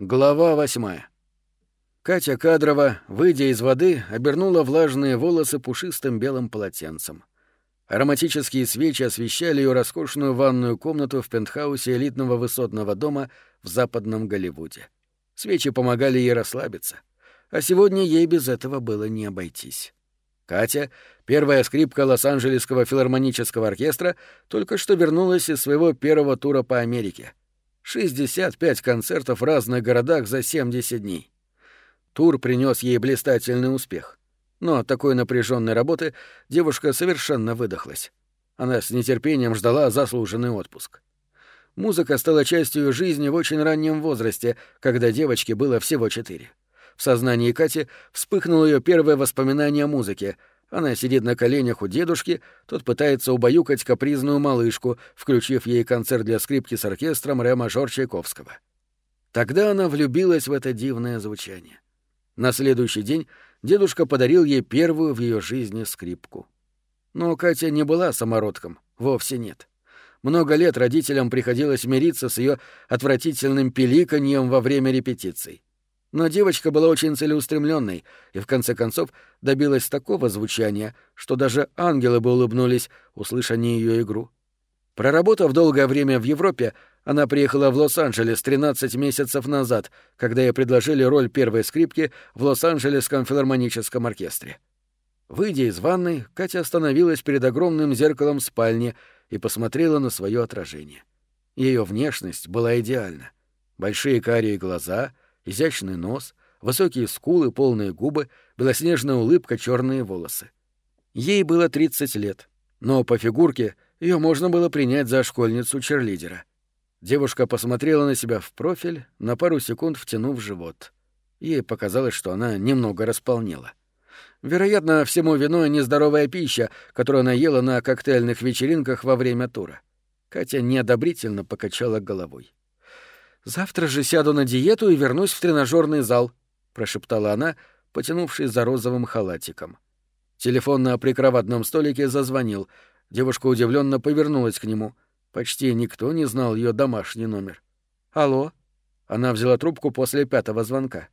Глава восьмая. Катя Кадрова, выйдя из воды, обернула влажные волосы пушистым белым полотенцем. Ароматические свечи освещали ее роскошную ванную комнату в пентхаусе элитного высотного дома в западном Голливуде. Свечи помогали ей расслабиться. А сегодня ей без этого было не обойтись. Катя, первая скрипка Лос-Анджелесского филармонического оркестра, только что вернулась из своего первого тура по Америке — 65 концертов в разных городах за 70 дней. Тур принес ей блистательный успех. Но от такой напряженной работы девушка совершенно выдохлась. Она с нетерпением ждала заслуженный отпуск. Музыка стала частью жизни в очень раннем возрасте, когда девочке было всего четыре. В сознании Кати вспыхнуло ее первое воспоминание о музыке — она сидит на коленях у дедушки, тот пытается убаюкать капризную малышку, включив ей концерт для скрипки с оркестром ре-мажор Чайковского. Тогда она влюбилась в это дивное звучание. На следующий день дедушка подарил ей первую в ее жизни скрипку. Но Катя не была самородком, вовсе нет. Много лет родителям приходилось мириться с ее отвратительным пиликаньем во время репетиций. Но девочка была очень целеустремленной и в конце концов добилась такого звучания, что даже ангелы бы улыбнулись, услышав ее игру. Проработав долгое время в Европе, она приехала в Лос-Анджелес 13 месяцев назад, когда ей предложили роль первой скрипки в Лос-Анджелесском филармоническом оркестре. Выйдя из ванной, Катя остановилась перед огромным зеркалом в спальне и посмотрела на свое отражение. Ее внешность была идеальна. Большие карие глаза — изящный нос, высокие скулы, полные губы, белоснежная улыбка, черные волосы. Ей было 30 лет, но по фигурке ее можно было принять за школьницу-черлидера. Девушка посмотрела на себя в профиль, на пару секунд втянув живот. Ей показалось, что она немного располнела. Вероятно, всему виной нездоровая пища, которую она ела на коктейльных вечеринках во время тура. Катя неодобрительно покачала головой. «Завтра же сяду на диету и вернусь в тренажерный зал», — прошептала она, потянувшись за розовым халатиком. Телефон на прикроватном столике зазвонил. Девушка удивленно повернулась к нему. Почти никто не знал ее домашний номер. «Алло?» Она взяла трубку после пятого звонка.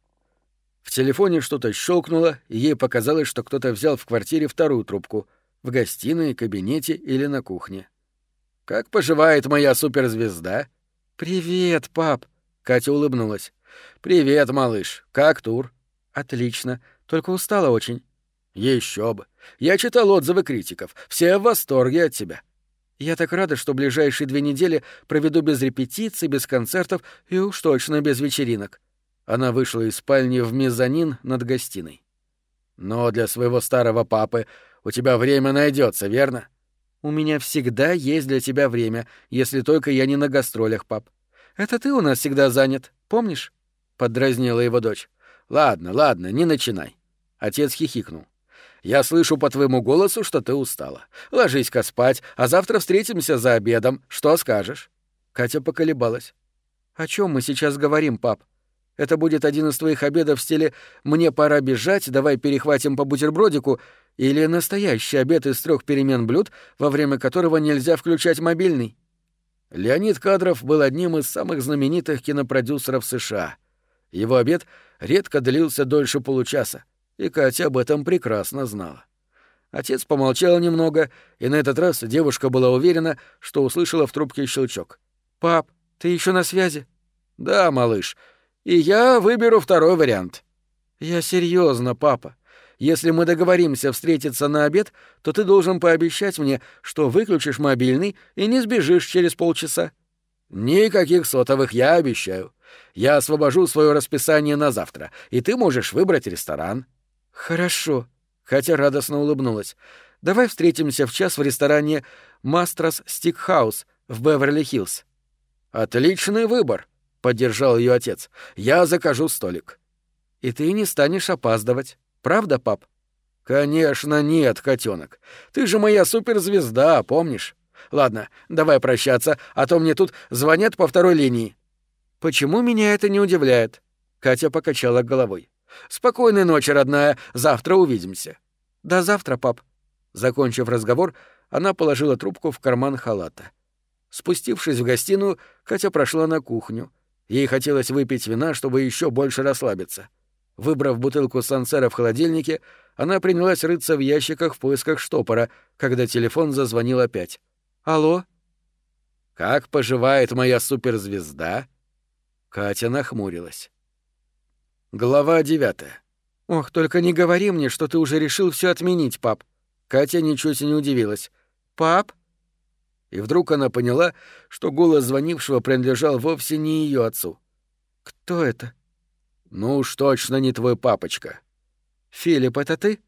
В телефоне что-то щелкнуло, и ей показалось, что кто-то взял в квартире вторую трубку — в гостиной, кабинете или на кухне. «Как поживает моя суперзвезда?» «Привет, пап!» — Катя улыбнулась. «Привет, малыш. Как тур?» «Отлично. Только устала очень». Еще бы. Я читал отзывы критиков. Все в восторге от тебя». «Я так рада, что ближайшие две недели проведу без репетиций, без концертов и уж точно без вечеринок». Она вышла из спальни в мезонин над гостиной. «Но для своего старого папы у тебя время найдется, верно?» «У меня всегда есть для тебя время, если только я не на гастролях, пап. Это ты у нас всегда занят, помнишь?» — поддразнила его дочь. «Ладно, ладно, не начинай». Отец хихикнул. «Я слышу по твоему голосу, что ты устала. Ложись-ка спать, а завтра встретимся за обедом. Что скажешь?» Катя поколебалась. «О чем мы сейчас говорим, пап? Это будет один из твоих обедов в стиле «мне пора бежать, давай перехватим по бутербродику» или настоящий обед из трех перемен блюд, во время которого нельзя включать мобильный. Леонид Кадров был одним из самых знаменитых кинопродюсеров США. Его обед редко длился дольше получаса, и Катя об этом прекрасно знала. Отец помолчал немного, и на этот раз девушка была уверена, что услышала в трубке щелчок. «Пап, ты еще на связи?» «Да, малыш. И я выберу второй вариант». «Я серьезно, папа. Если мы договоримся встретиться на обед, то ты должен пообещать мне, что выключишь мобильный и не сбежишь через полчаса». «Никаких сотовых, я обещаю. Я освобожу свое расписание на завтра, и ты можешь выбрать ресторан». «Хорошо», — хотя радостно улыбнулась. «Давай встретимся в час в ресторане «Мастрос Стикхаус» в Беверли-Хиллз». «Отличный выбор», — поддержал ее отец. «Я закажу столик». «И ты не станешь опаздывать». Правда, пап? Конечно, нет, котенок. Ты же моя суперзвезда, помнишь? Ладно, давай прощаться, а то мне тут звонят по второй линии. Почему меня это не удивляет? Катя покачала головой. Спокойной ночи, родная. Завтра увидимся. До завтра, пап. Закончив разговор, она положила трубку в карман халата. Спустившись в гостиную, Катя прошла на кухню. Ей хотелось выпить вина, чтобы еще больше расслабиться. Выбрав бутылку сансера в холодильнике, она принялась рыться в ящиках в поисках штопора, когда телефон зазвонил опять. «Алло?» «Как поживает моя суперзвезда?» Катя нахмурилась. Глава девятая. «Ох, только не говори мне, что ты уже решил все отменить, пап». Катя ничуть не удивилась. «Пап?» И вдруг она поняла, что голос звонившего принадлежал вовсе не ее отцу. «Кто это?» «Ну уж точно не твой папочка». «Филипп, это ты?»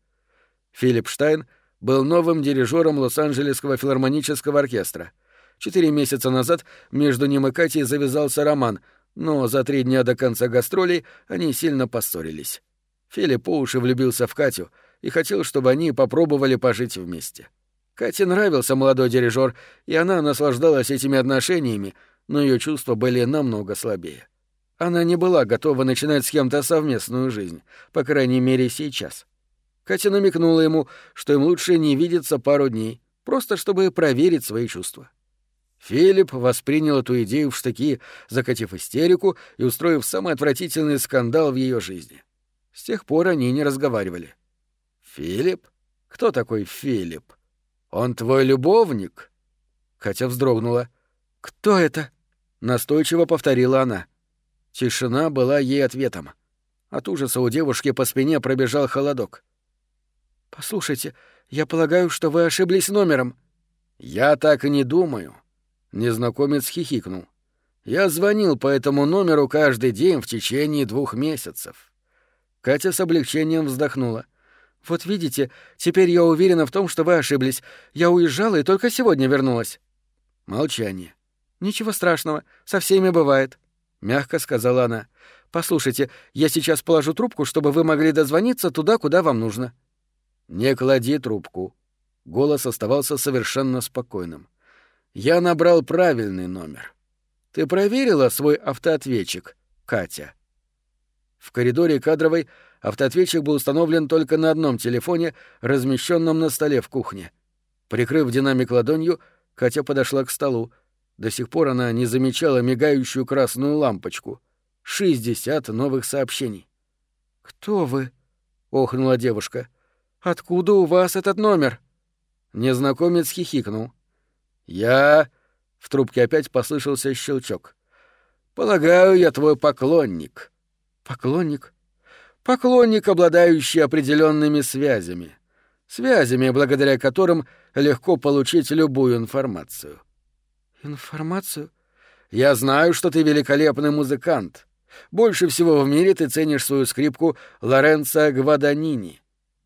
Филипп Штайн был новым дирижером Лос-Анджелесского филармонического оркестра. Четыре месяца назад между ним и Катей завязался роман, но за три дня до конца гастролей они сильно поссорились. Филипп по уши влюбился в Катю и хотел, чтобы они попробовали пожить вместе. Кате нравился молодой дирижер, и она наслаждалась этими отношениями, но ее чувства были намного слабее. Она не была готова начинать с кем-то совместную жизнь, по крайней мере, сейчас. Катя намекнула ему, что им лучше не видеться пару дней, просто чтобы проверить свои чувства. Филипп воспринял эту идею в штыки, закатив истерику и устроив самый отвратительный скандал в ее жизни. С тех пор они не разговаривали. «Филипп? Кто такой Филипп?» «Он твой любовник?» Хотя вздрогнула. «Кто это?» — настойчиво повторила она. Тишина была ей ответом. От ужаса у девушки по спине пробежал холодок. «Послушайте, я полагаю, что вы ошиблись номером». «Я так и не думаю». Незнакомец хихикнул. «Я звонил по этому номеру каждый день в течение двух месяцев». Катя с облегчением вздохнула. «Вот видите, теперь я уверена в том, что вы ошиблись. Я уезжала и только сегодня вернулась». Молчание. «Ничего страшного, со всеми бывает», — мягко сказала она. «Послушайте, я сейчас положу трубку, чтобы вы могли дозвониться туда, куда вам нужно». «Не клади трубку». Голос оставался совершенно спокойным. «Я набрал правильный номер. Ты проверила свой автоответчик, Катя?» В коридоре кадровой Автоответчик был установлен только на одном телефоне, размещенном на столе в кухне. Прикрыв динамик ладонью, Катя подошла к столу. До сих пор она не замечала мигающую красную лампочку. Шестьдесят новых сообщений. «Кто вы?» — охнула девушка. «Откуда у вас этот номер?» Незнакомец хихикнул. «Я...» — в трубке опять послышался щелчок. «Полагаю, я твой поклонник». «Поклонник? Поклонник, обладающий определенными связями. Связями, благодаря которым легко получить любую информацию. Информацию? Я знаю, что ты великолепный музыкант. Больше всего в мире ты ценишь свою скрипку Лоренцо Гваданини.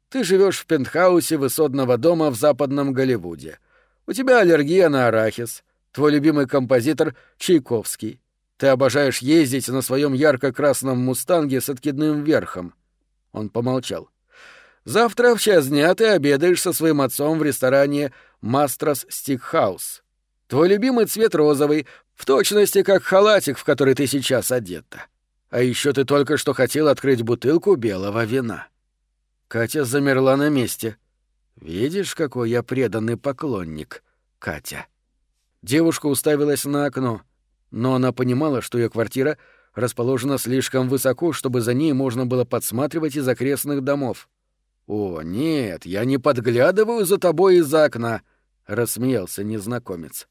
Ты живешь в пентхаусе высотного дома в западном Голливуде. У тебя аллергия на арахис. Твой любимый композитор — Чайковский. Ты обожаешь ездить на своем ярко-красном мустанге с откидным верхом. Он помолчал. Завтра в час дня ты обедаешь со своим отцом в ресторане Mastro's Steakhouse. Твой любимый цвет розовый, в точности как халатик, в который ты сейчас одета. А еще ты только что хотела открыть бутылку белого вина. Катя замерла на месте. Видишь, какой я преданный поклонник, Катя. Девушка уставилась на окно но она понимала, что ее квартира расположена слишком высоко, чтобы за ней можно было подсматривать из окрестных домов. «О, нет, я не подглядываю за тобой из-за окна», — рассмеялся незнакомец.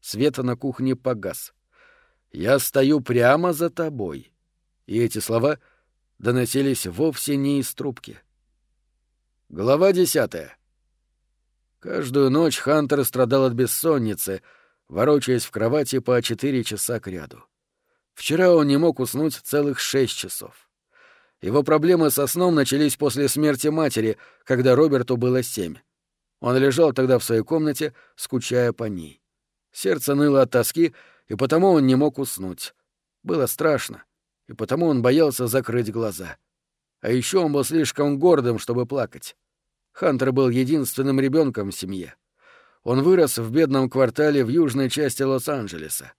Свет на кухне погас. «Я стою прямо за тобой». И эти слова доносились вовсе не из трубки. Глава десятая. Каждую ночь Хантер страдал от бессонницы — ворочаясь в кровати по четыре часа кряду. Вчера он не мог уснуть целых шесть часов. Его проблемы со сном начались после смерти матери, когда Роберту было семь. Он лежал тогда в своей комнате, скучая по ней. Сердце ныло от тоски, и потому он не мог уснуть. Было страшно, и потому он боялся закрыть глаза. А еще он был слишком гордым, чтобы плакать. Хантер был единственным ребенком в семье. Он вырос в бедном квартале в южной части Лос-Анджелеса.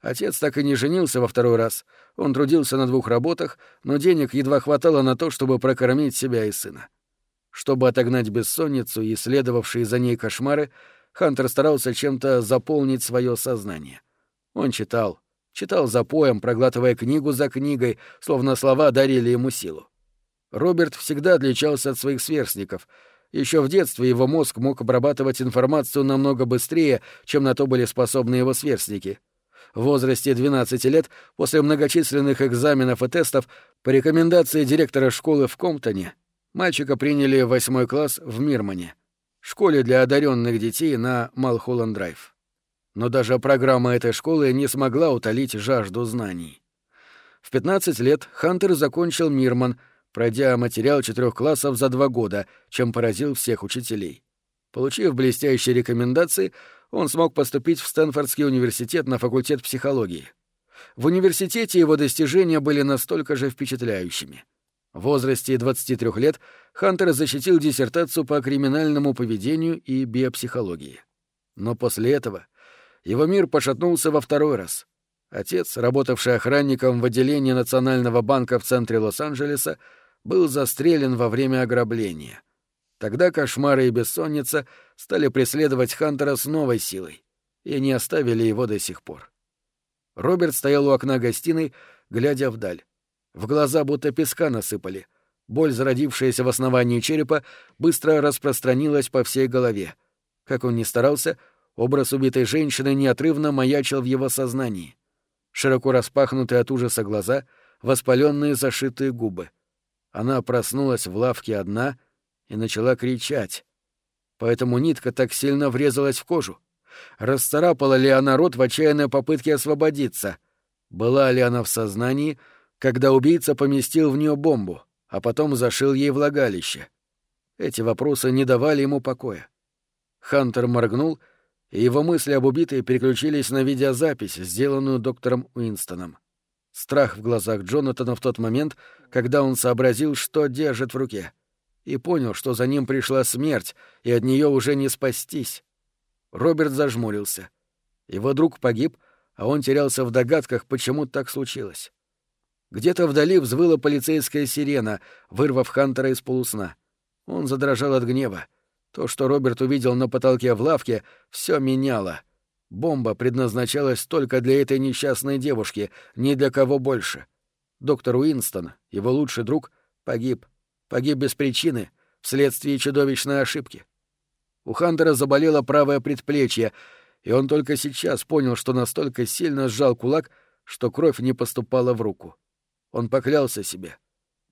Отец так и не женился во второй раз. Он трудился на двух работах, но денег едва хватало на то, чтобы прокормить себя и сына. Чтобы отогнать бессонницу и следовавшие за ней кошмары, Хантер старался чем-то заполнить свое сознание. Он читал, Читал запоем, проглатывая книгу за книгой, словно слова дарили ему силу. Роберт всегда отличался от своих сверстников. Еще в детстве его мозг мог обрабатывать информацию намного быстрее, чем на то были способны его сверстники. В возрасте 12 лет, после многочисленных экзаменов и тестов, по рекомендации директора школы в Комптоне, мальчика приняли в восьмой класс в Мирмане, школе для одаренных детей на Малхолланд-Драйв. Но даже программа этой школы не смогла утолить жажду знаний. В 15 лет Хантер закончил Мирман — пройдя материал четырех классов за два года, чем поразил всех учителей. Получив блестящие рекомендации, он смог поступить в Стэнфордский университет на факультет психологии. В университете его достижения были настолько же впечатляющими. В возрасте 23 лет Хантер защитил диссертацию по криминальному поведению и биопсихологии. Но после этого его мир пошатнулся во второй раз. Отец, работавший охранником в отделении Национального банка в центре Лос-Анджелеса, был застрелен во время ограбления. Тогда кошмары и бессонница стали преследовать Хантера с новой силой и не оставили его до сих пор. Роберт стоял у окна гостиной, глядя вдаль. В глаза будто песка насыпали. Боль, зародившаяся в основании черепа, быстро распространилась по всей голове. Как он ни старался, образ убитой женщины неотрывно маячил в его сознании. Широко распахнутые от ужаса глаза, воспаленные зашитые губы — она проснулась в лавке одна и начала кричать. Поэтому нитка так сильно врезалась в кожу. Расцарапала ли она рот в отчаянной попытке освободиться? Была ли она в сознании, когда убийца поместил в нее бомбу, а потом зашил ей влагалище? Эти вопросы не давали ему покоя. Хантер моргнул, и его мысли об убитой переключились на видеозапись, сделанную доктором Уинстоном. Страх в глазах Джонатана в тот момент, когда он сообразил, что держит в руке, и понял, что за ним пришла смерть, и от нее уже не спастись. Роберт зажмурился. Его друг погиб, а он терялся в догадках, почему так случилось. Где-то вдали взвыла полицейская сирена, вырвав Хантера из полусна. Он задрожал от гнева. То, что Роберт увидел на потолке в лавке, все меняло — Бомба предназначалась только для этой несчастной девушки, ни для кого больше. Доктор Уинстон, его лучший друг, погиб. Погиб без причины, вследствие чудовищной ошибки. У Хантера заболело правое предплечье, и он только сейчас понял, что настолько сильно сжал кулак, что кровь не поступала в руку. Он поклялся себе.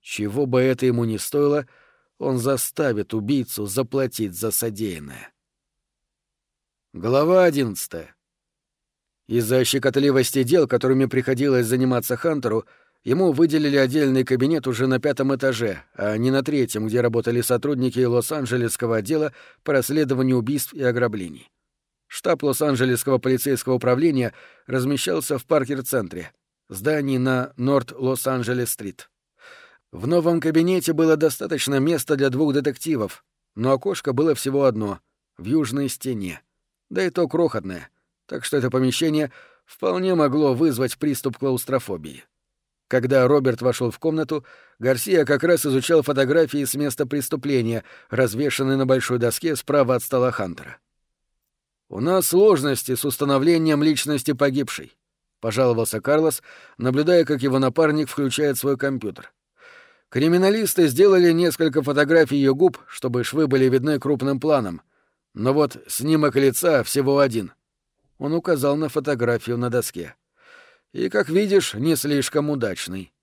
Чего бы это ему ни стоило, он заставит убийцу заплатить за содеянное. Глава одиннадцатая. Из-за щекотливости дел, которыми приходилось заниматься Хантеру, ему выделили отдельный кабинет уже на пятом этаже, а не на третьем, где работали сотрудники Лос-Анджелесского отдела по расследованию убийств и ограблений. Штаб Лос-Анджелесского полицейского управления размещался в Паркер-центре, здании на Норт-Лос-Анджелес-стрит. В новом кабинете было достаточно места для двух детективов, но окошко было всего одно — в южной стене да и то крохотное, так что это помещение вполне могло вызвать приступ клаустрофобии. Когда Роберт вошел в комнату, Гарсия как раз изучал фотографии с места преступления, развешанные на большой доске справа от стола Хантера. «У нас сложности с установлением личности погибшей», — пожаловался Карлос, наблюдая, как его напарник включает свой компьютер. Криминалисты сделали несколько фотографий ее губ, чтобы швы были видны крупным планом, но вот снимок лица всего один. Он указал на фотографию на доске. И, как видишь, не слишком удачный.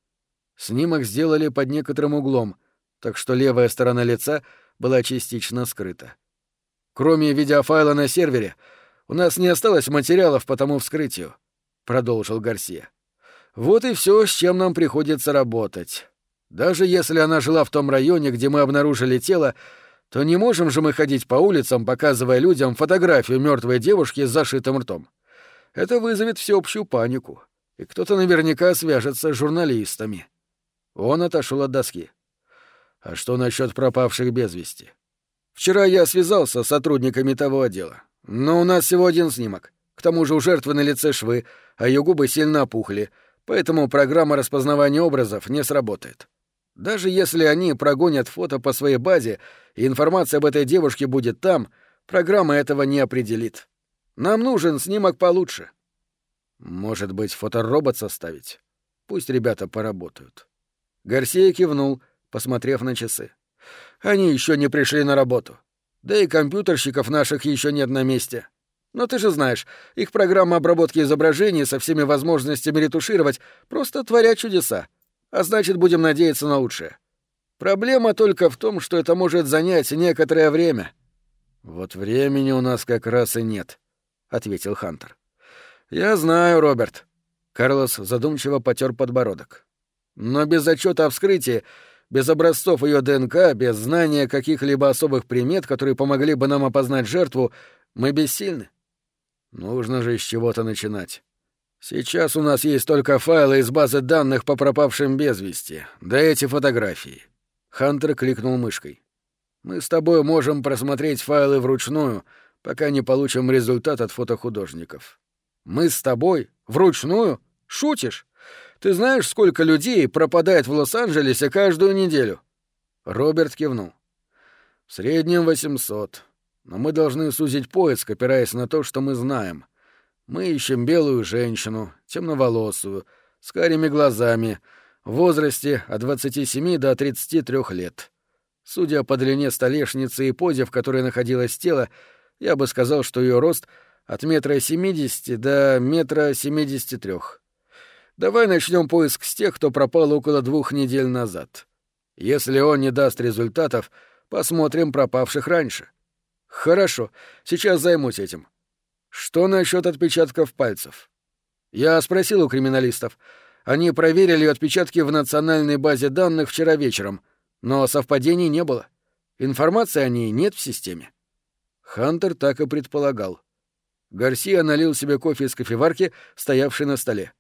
Снимок сделали под некоторым углом, так что левая сторона лица была частично скрыта. Кроме видеофайла на сервере, у нас не осталось материалов по тому вскрытию, продолжил Гарсия. Вот и все, с чем нам приходится работать. Даже если она жила в том районе, где мы обнаружили тело, то не можем же мы ходить по улицам, показывая людям фотографию мертвой девушки с зашитым ртом. Это вызовет всеобщую панику, и кто-то наверняка свяжется с журналистами. Он отошел от доски. А что насчет пропавших без вести? Вчера я связался с сотрудниками того отдела. Но у нас всего один снимок. К тому же у жертвы на лице швы, а ее губы сильно опухли, поэтому программа распознавания образов не сработает. Даже если они прогонят фото по своей базе, и информация об этой девушке будет там, программа этого не определит. Нам нужен снимок получше. Может быть, фоторобот составить? Пусть ребята поработают. Гарсия кивнул, посмотрев на часы. Они еще не пришли на работу. Да и компьютерщиков наших еще нет на месте. Но ты же знаешь, их программа обработки изображений со всеми возможностями ретушировать просто творят чудеса. А значит, будем надеяться на лучшее. Проблема только в том, что это может занять некоторое время. Вот времени у нас как раз и нет, ответил Хантер. Я знаю, Роберт. Карлос задумчиво потер подбородок. Но без отчета о вскрытии, без образцов ее ДНК, без знания каких-либо особых примет, которые помогли бы нам опознать жертву, мы бессильны. Нужно же с чего-то начинать. Сейчас у нас есть только файлы из базы данных по пропавшим без вести, да эти фотографии. Хантер кликнул мышкой. Мы с тобой можем просмотреть файлы вручную, пока не получим результат от фотохудожников. Мы с тобой? Вручную? Шутишь? Ты знаешь, сколько людей пропадает в Лос-Анджелесе каждую неделю? Роберт кивнул. В среднем 800. Но мы должны сузить поиск, опираясь на то, что мы знаем. Мы ищем белую женщину, темноволосую, с карими глазами, в возрасте от 27 до 33 лет. Судя по длине столешницы и позе, в которой находилось тело, я бы сказал, что ее рост от метра семидесяти до метра семидесяти трех. Давай начнем поиск с тех, кто пропал около двух недель назад. Если он не даст результатов, посмотрим пропавших раньше. Хорошо, сейчас займусь этим. Что насчет отпечатков пальцев? Я спросил у криминалистов. Они проверили отпечатки в национальной базе данных вчера вечером, но совпадений не было. Информации о ней нет в системе. Хантер так и предполагал. Гарсия налил себе кофе из кофеварки, стоявшей на столе.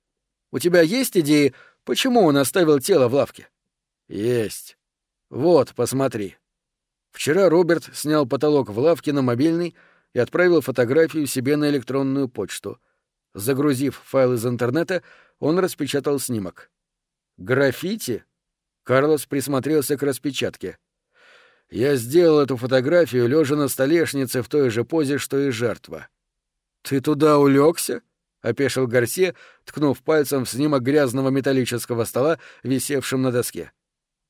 «У тебя есть идеи, почему он оставил тело в лавке?» «Есть. Вот, посмотри». Вчера Роберт снял потолок в лавке на мобильный и отправил фотографию себе на электронную почту. Загрузив файл из интернета, он распечатал снимок. «Граффити?» Карлос присмотрелся к распечатке. «Я сделал эту фотографию, лежа на столешнице в той же позе, что и жертва». «Ты туда улегся? опешил Гарсия, ткнув пальцем в снимок грязного металлического стола, висевшим на доске.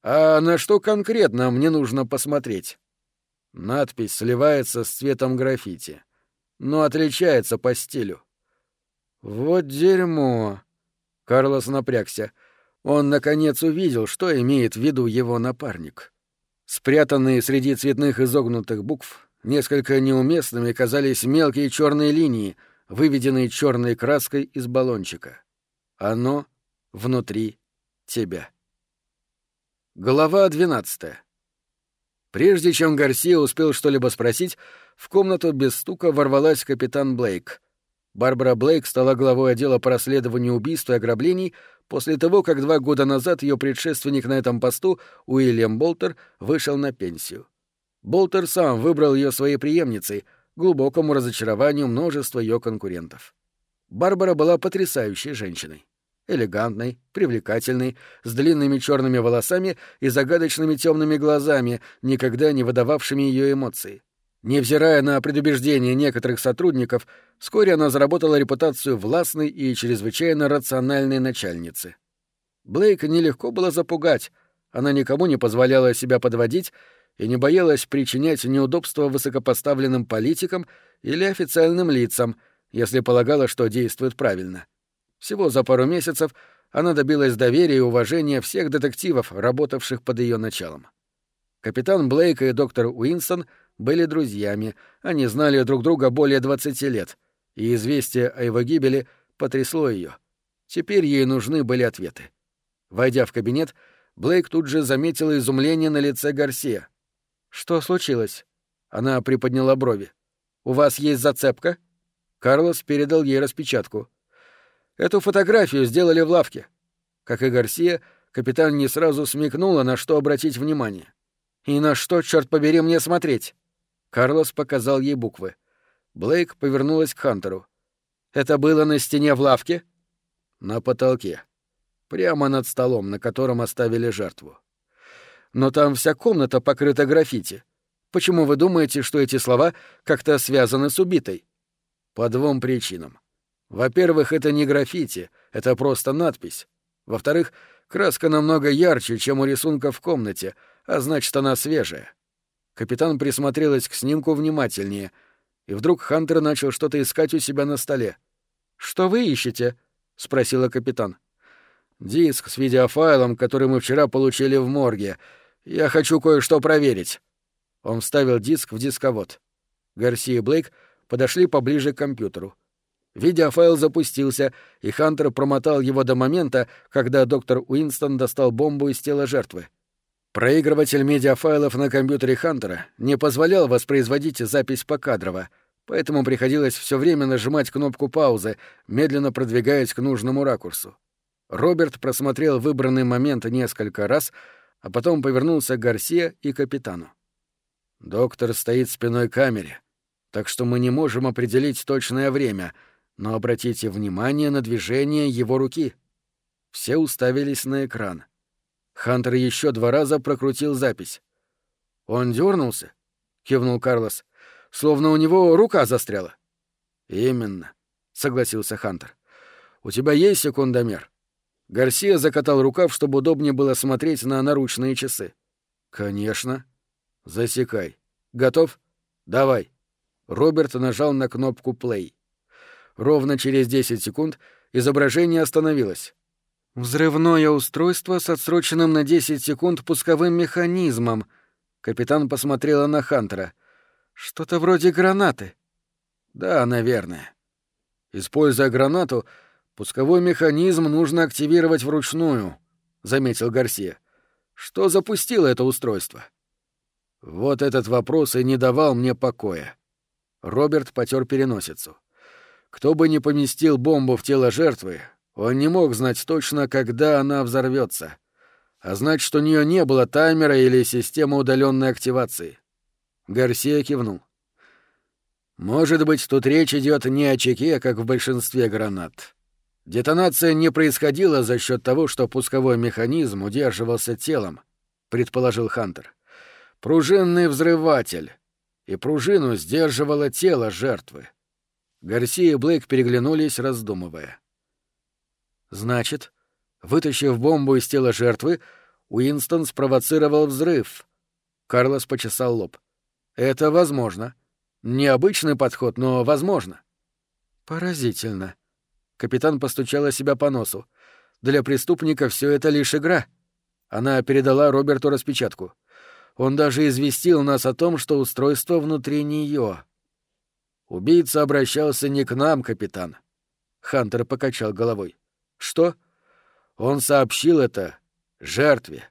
А на что конкретно мне нужно посмотреть? Надпись сливается с цветом граффити, но отличается по стилю. Вот дерьмо. Карлос напрягся. Он наконец увидел, что имеет в виду его напарник. Спрятанные среди цветных изогнутых букв, несколько неуместными казались мелкие черные линии, выведенные черной краской из баллончика. Оно внутри тебя. Глава 12. Прежде чем Гарсия успел что-либо спросить, в комнату без стука ворвалась капитан Блейк. Барбара Блейк стала главой отдела по расследованию убийств и ограблений после того, как два года назад ее предшественник на этом посту, Уильям Болтер, вышел на пенсию. Болтер сам выбрал ее своей преемницей, глубокому разочарованию множества ее конкурентов. Барбара была потрясающей женщиной элегантной, привлекательной, с длинными черными волосами и загадочными темными глазами, никогда не выдававшими ее эмоции. Невзирая на предубеждения некоторых сотрудников, вскоре она заработала репутацию властной и чрезвычайно рациональной начальницы. Блейк нелегко было запугать, она никому не позволяла себя подводить и не боялась причинять неудобства высокопоставленным политикам или официальным лицам, если полагала, что действует правильно. — всего за пару месяцев она добилась доверия и уважения всех детективов, работавших под ее началом. Капитан Блейк и доктор Уинстон были друзьями, они знали друг друга более 20 лет, и известие о его гибели потрясло ее. Теперь ей нужны были ответы. Войдя в кабинет, Блейк тут же заметила изумление на лице Гарсия. «Что случилось?» Она приподняла брови. «У вас есть зацепка?» Карлос передал ей распечатку. Эту фотографию сделали в лавке. Как и Гарсия, капитан не сразу смекнула, на что обратить внимание. «И на что, черт побери, мне смотреть?» Карлос показал ей буквы. Блейк повернулась к Хантеру. «Это было на стене в лавке?» «На потолке. Прямо над столом, на котором оставили жертву. Но там вся комната покрыта граффити. Почему вы думаете, что эти слова как-то связаны с убитой?» «По двум причинам. Во-первых, это не граффити, это просто надпись. Во-вторых, краска намного ярче, чем у рисунка в комнате, а значит, она свежая. Капитан присмотрелась к снимку внимательнее, и вдруг Хантер начал что-то искать у себя на столе. «Что вы ищете?» — спросила капитан. «Диск с видеофайлом, который мы вчера получили в морге. Я хочу кое-что проверить». Он вставил диск в дисковод. Гарси и Блейк подошли поближе к компьютеру. Видеофайл запустился, и Хантер промотал его до момента, когда доктор Уинстон достал бомбу из тела жертвы. Проигрыватель медиафайлов на компьютере Хантера не позволял воспроизводить запись покадрово, поэтому приходилось все время нажимать кнопку паузы, медленно продвигаясь к нужному ракурсу. Роберт просмотрел выбранный момент несколько раз, а потом повернулся к Гарсия и капитану. «Доктор стоит спиной к камере, так что мы не можем определить точное время», но обратите внимание на движение его руки. Все уставились на экран. Хантер еще два раза прокрутил запись. Он дернулся, кивнул Карлос, словно у него рука застряла. Именно, согласился Хантер. У тебя есть секундомер? Гарсия закатал рукав, чтобы удобнее было смотреть на наручные часы. Конечно. Засекай. Готов? Давай. Роберт нажал на кнопку плей. Ровно через 10 секунд изображение остановилось. «Взрывное устройство с отсроченным на 10 секунд пусковым механизмом», — капитан посмотрела на Хантера. «Что-то вроде гранаты». «Да, наверное. Используя гранату, пусковой механизм нужно активировать вручную», — заметил Гарсия. «Что запустило это устройство?» Вот этот вопрос и не давал мне покоя. Роберт потер переносицу. Кто бы ни поместил бомбу в тело жертвы, он не мог знать точно, когда она взорвется. А значит, у нее не было таймера или системы удаленной активации. Гарсия кивнул. Может быть, тут речь идет не о чеке, как в большинстве гранат. Детонация не происходила за счет того, что пусковой механизм удерживался телом, предположил Хантер. Пружинный взрыватель. И пружину сдерживало тело жертвы. Гарсия и Блейк переглянулись, раздумывая. «Значит, вытащив бомбу из тела жертвы, Уинстон спровоцировал взрыв». Карлос почесал лоб. «Это возможно. Необычный подход, но возможно». «Поразительно». Капитан постучала себя по носу. «Для преступника все это лишь игра». Она передала Роберту распечатку. Он даже известил нас о том, что устройство внутри нее. Убийца обращался не к нам, капитан. Хантер покачал головой. Что? Он сообщил это жертве.